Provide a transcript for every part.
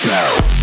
flow.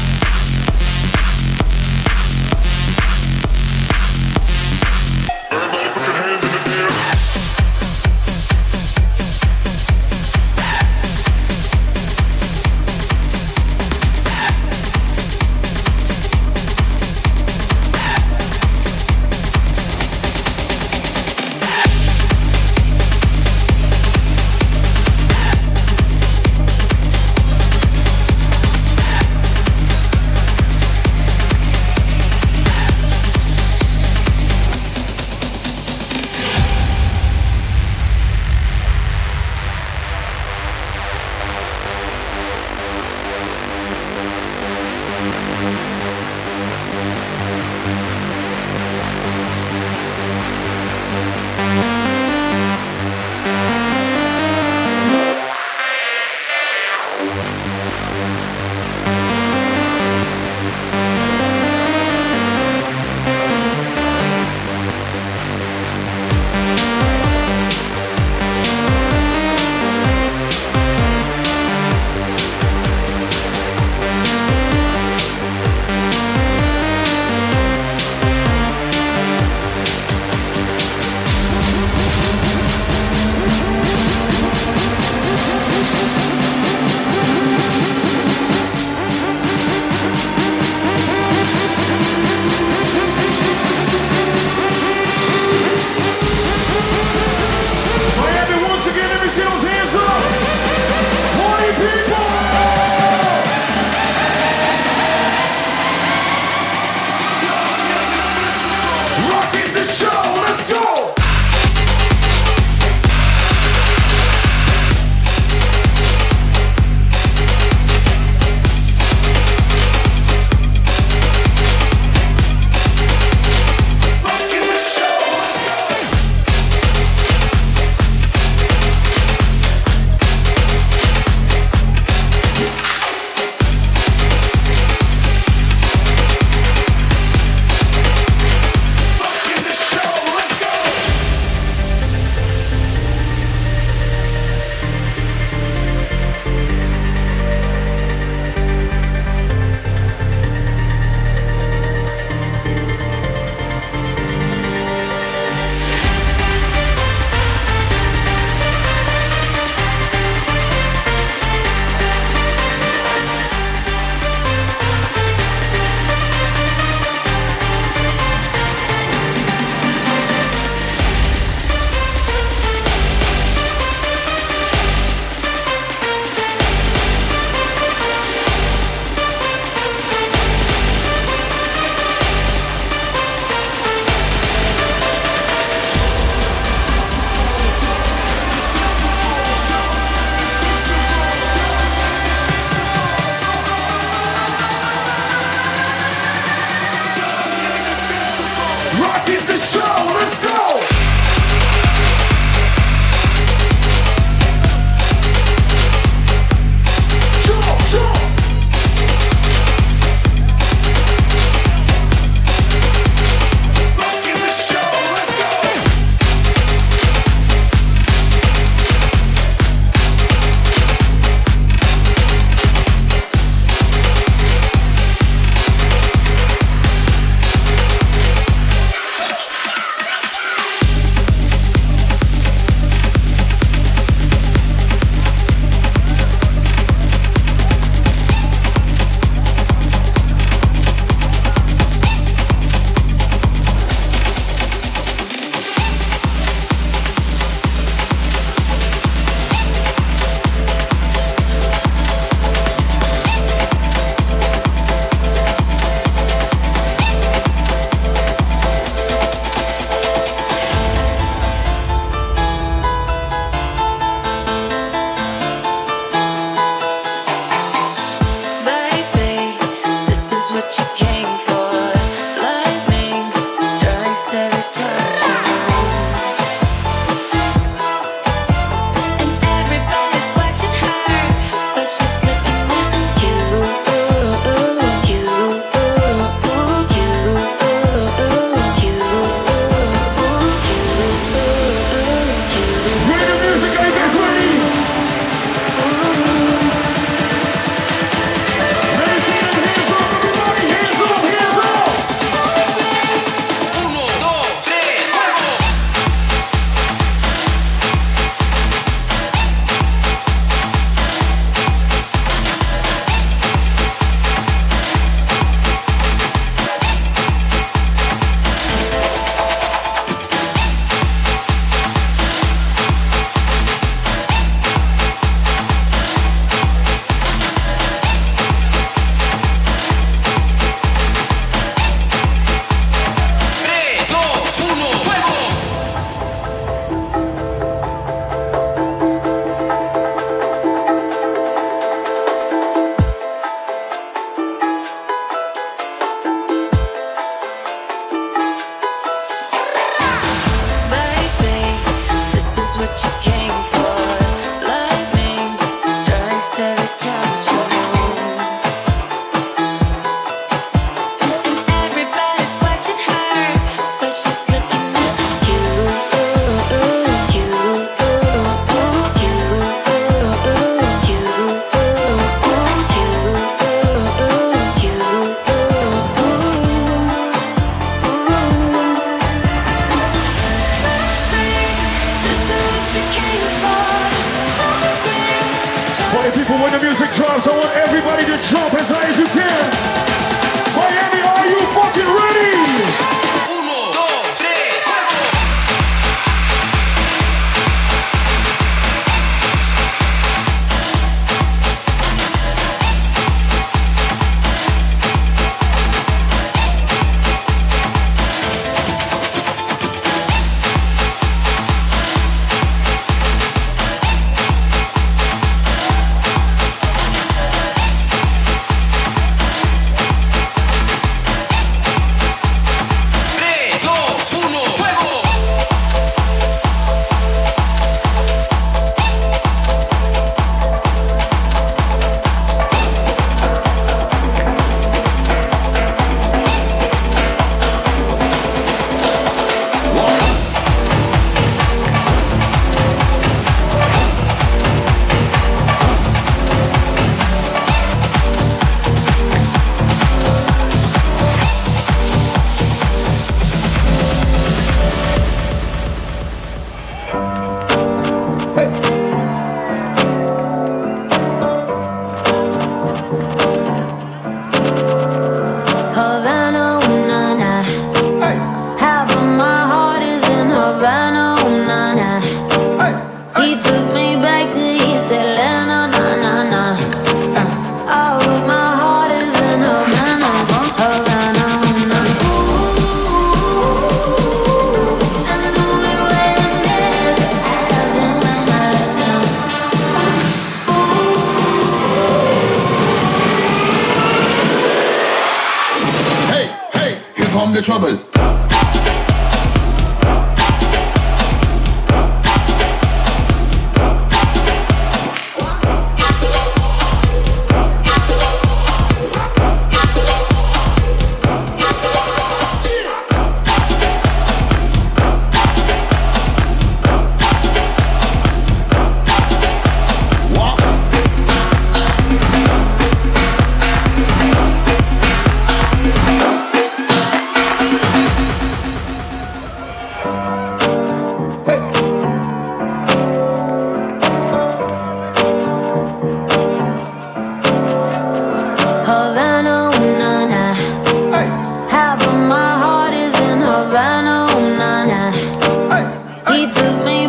took me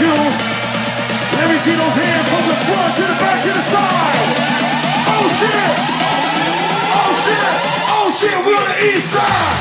Let me see those hands from the front to the back to the side. Oh shit! Oh shit! Oh shit! We're on the east side.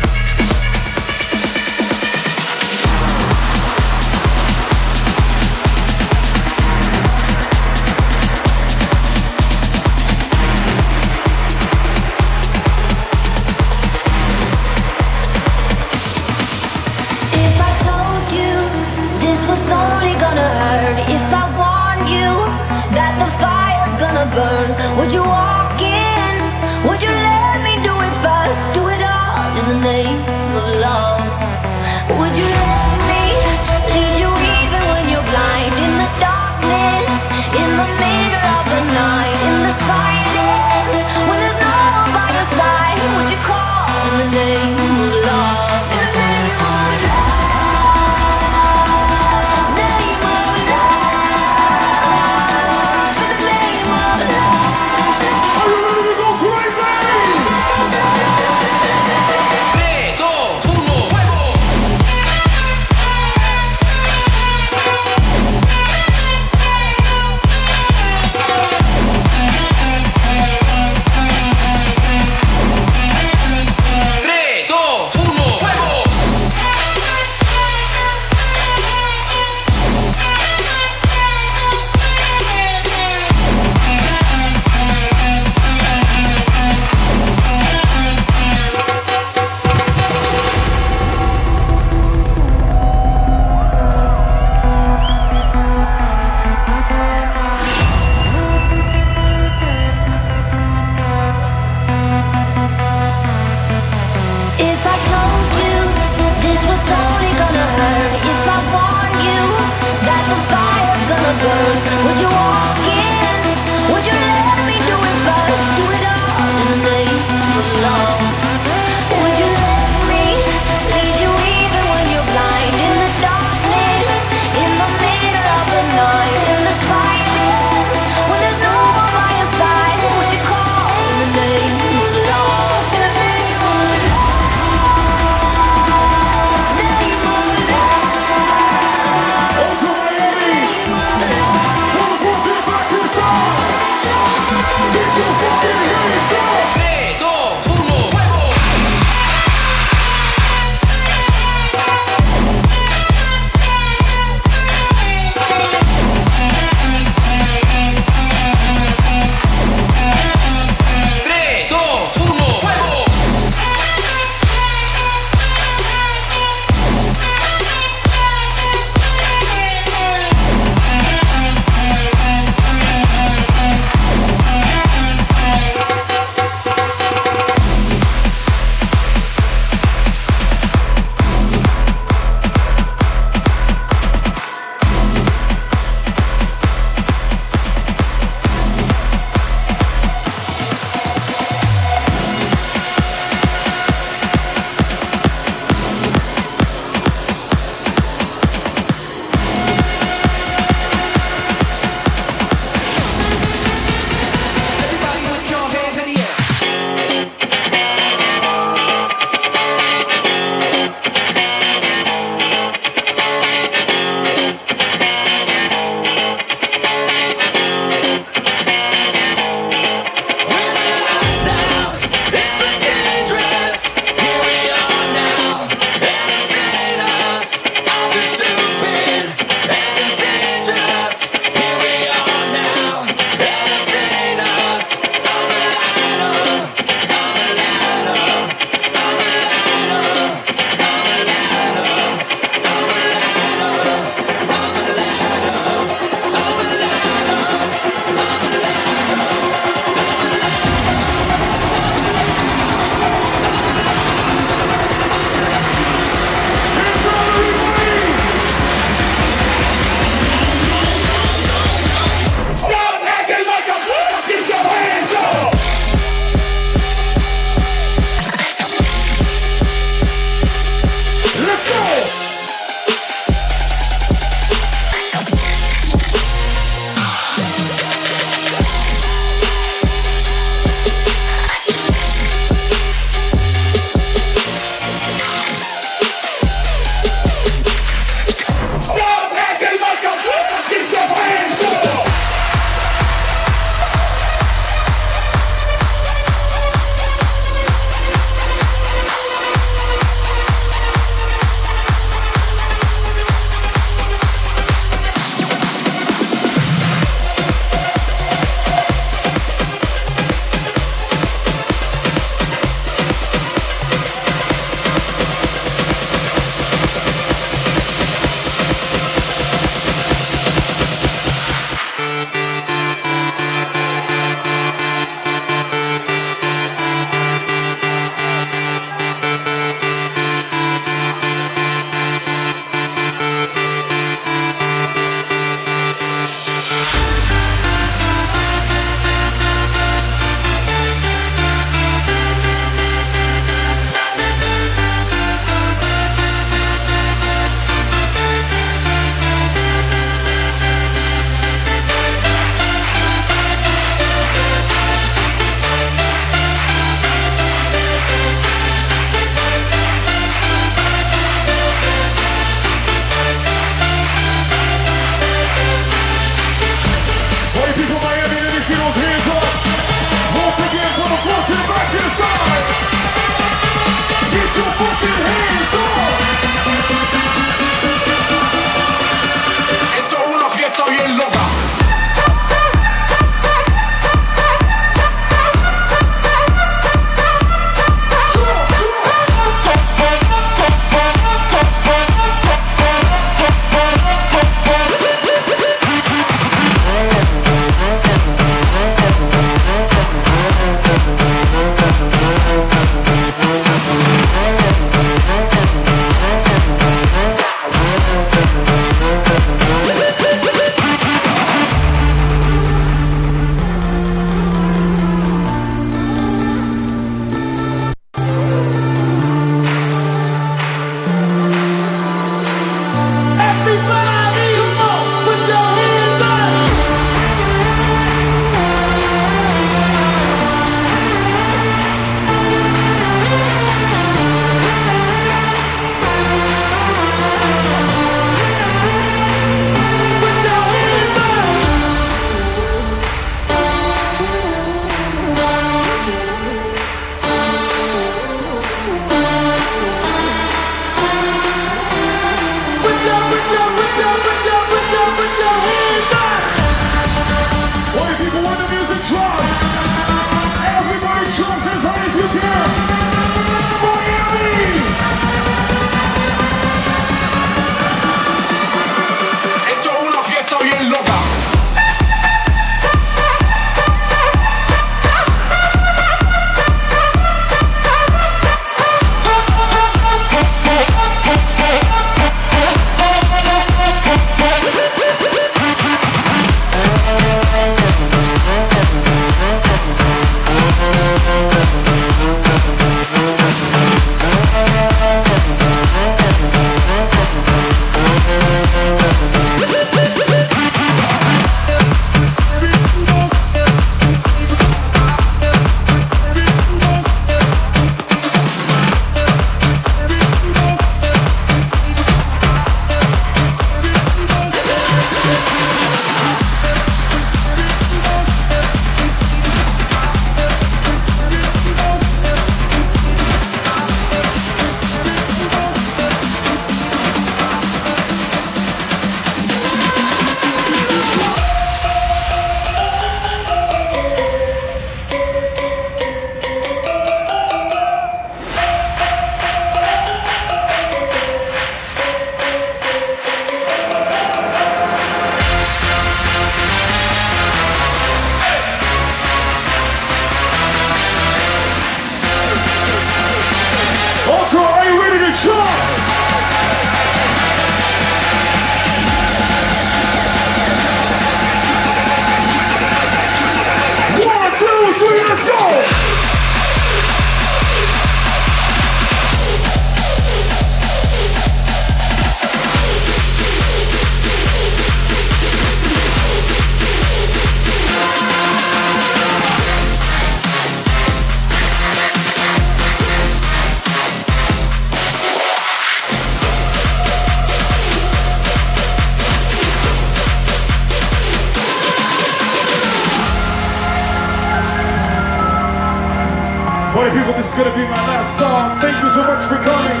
Party people, this is gonna be my last song. Thank you so much for coming.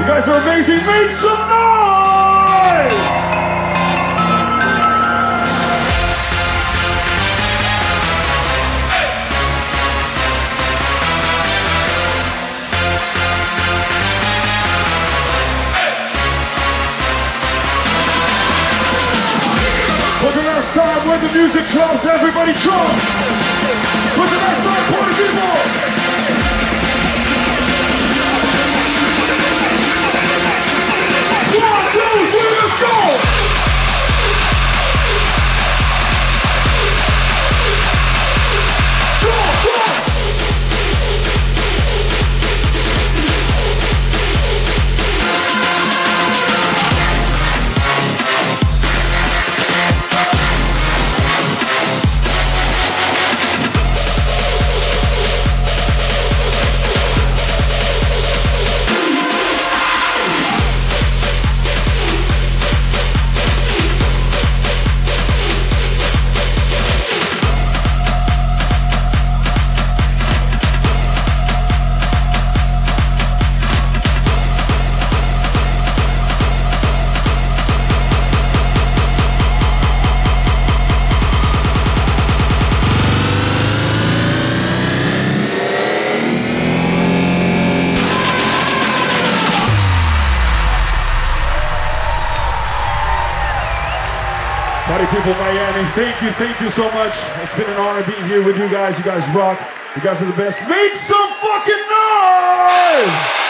You guys are amazing. Make some noise! For the last time when the music drops, everybody jump! For the last time, party people! You, thank you so much. It's been an honor being here with you guys. You guys rock. You guys are the best. Make some fucking noise!